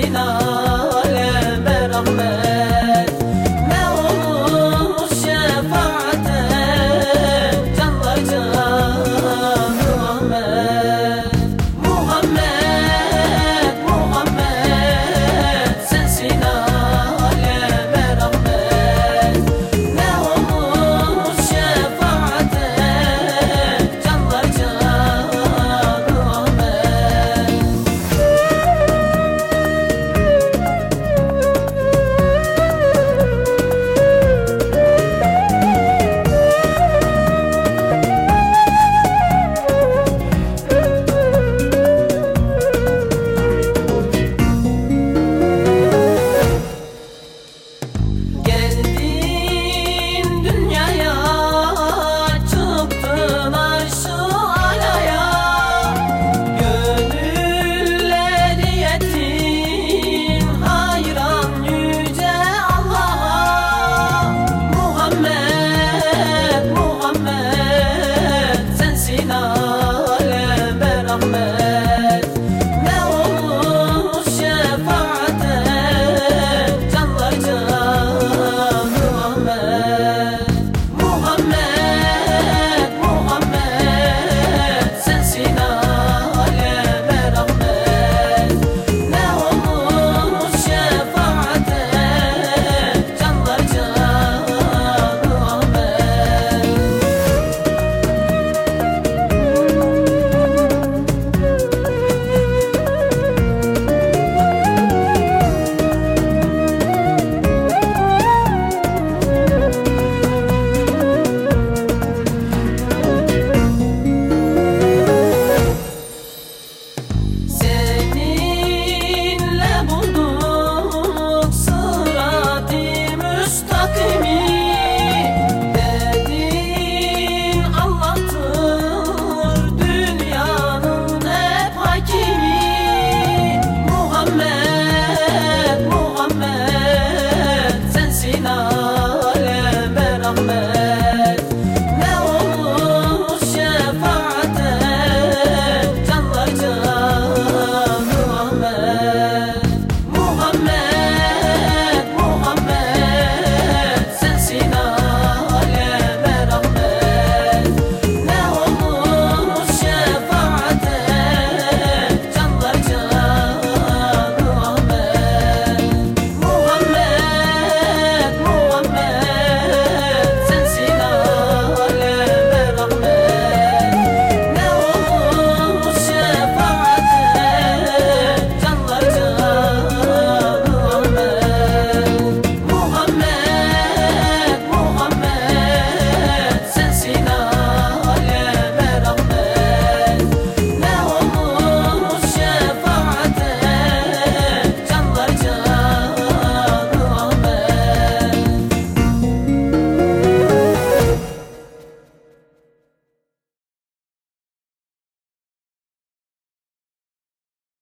Leyla